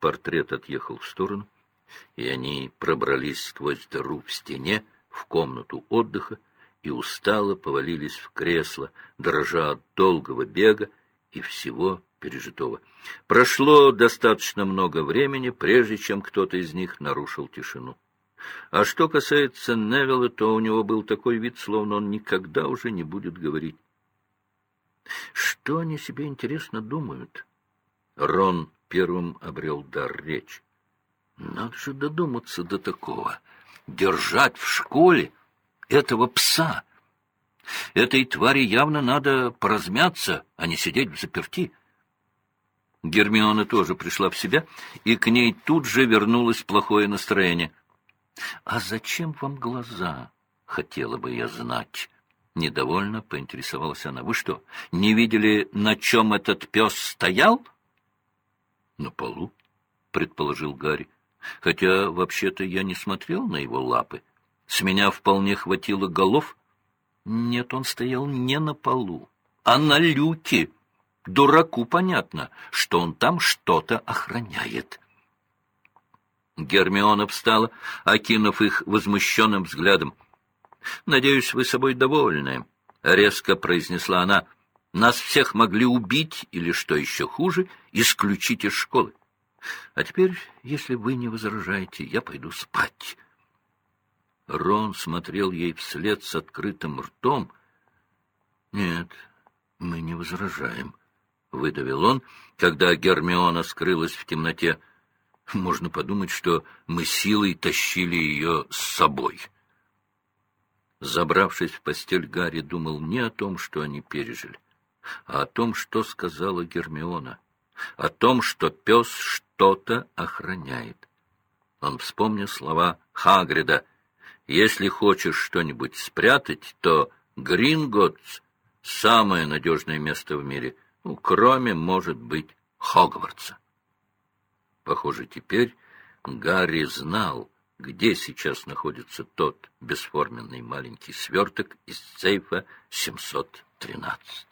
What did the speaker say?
Портрет отъехал в сторону, и они пробрались сквозь дыру в стене в комнату отдыха и устало повалились в кресло, дрожа от долгого бега и всего пережитого. Прошло достаточно много времени, прежде чем кто-то из них нарушил тишину. А что касается Невилла, то у него был такой вид, словно он никогда уже не будет говорить. Что они себе, интересно, думают? Рон первым обрел дар речи. Надо же додуматься до такого. Держать в школе этого пса. Этой твари явно надо поразмяться, а не сидеть в заперти. Гермиона тоже пришла в себя, и к ней тут же вернулось плохое настроение. — А зачем вам глаза? — хотела бы я знать. Недовольно поинтересовалась она. — Вы что, не видели, на чем этот пес стоял? — полу, — предположил Гарри. — Хотя, вообще-то, я не смотрел на его лапы. С меня вполне хватило голов. Нет, он стоял не на полу, а на люке. Дураку понятно, что он там что-то охраняет. Гермиона встала, окинув их возмущенным взглядом. — Надеюсь, вы собой довольны, — резко произнесла она. — Нас всех могли убить или, что еще хуже, исключить из школы. А теперь, если вы не возражаете, я пойду спать. Рон смотрел ей вслед с открытым ртом. — Нет, мы не возражаем, — выдавил он, когда Гермиона скрылась в темноте. — Можно подумать, что мы силой тащили ее с собой. Забравшись в постель, Гарри думал не о том, что они пережили, а о том, что сказала Гермиона, о том, что пес что-то охраняет. Он вспомнил слова Хагрида «Если хочешь что-нибудь спрятать, то Гринготс — самое надежное место в мире, ну, кроме, может быть, Хогвартса». Похоже, теперь Гарри знал, где сейчас находится тот бесформенный маленький сверток из сейфа 713.